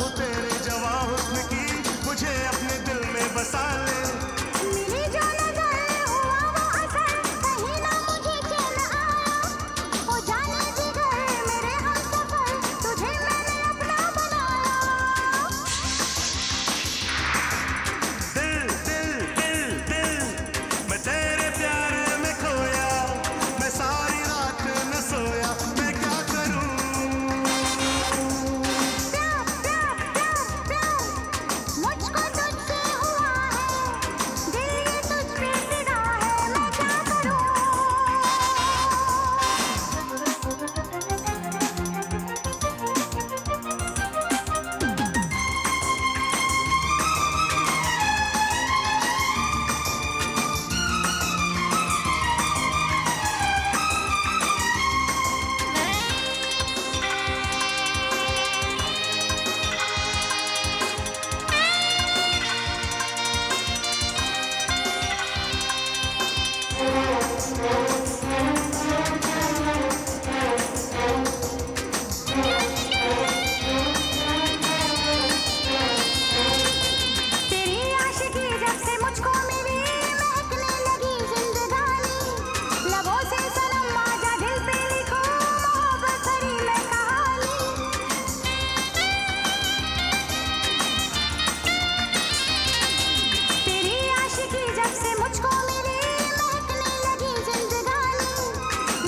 तेरे